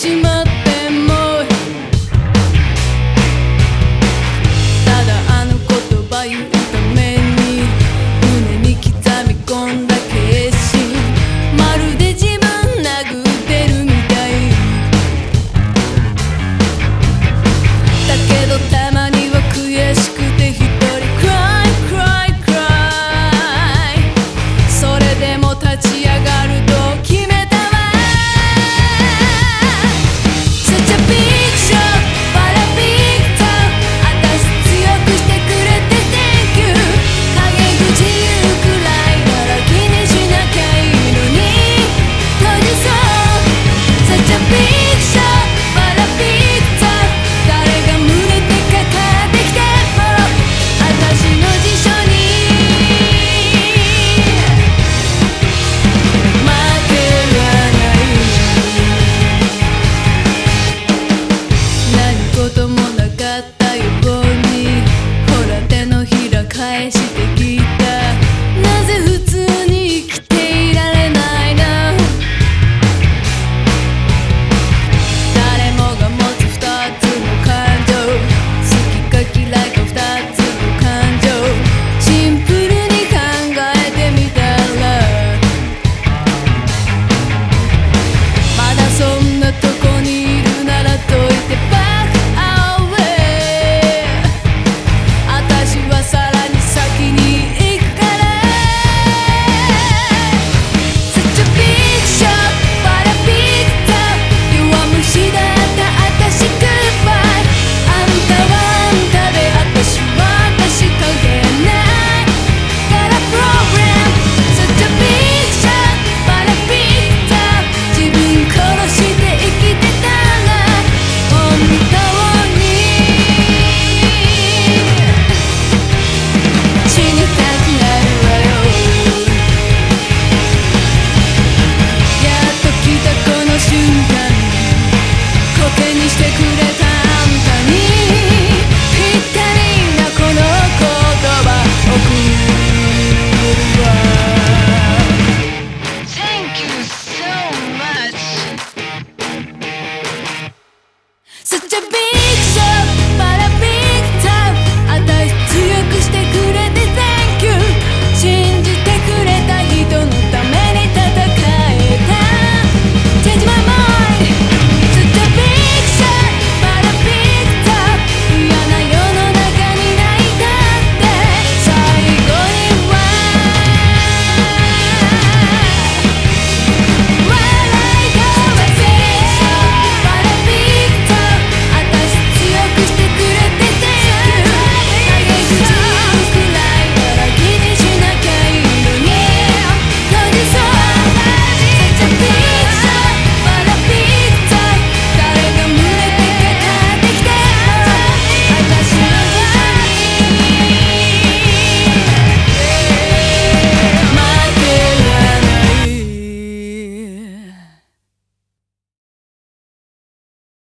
próxima.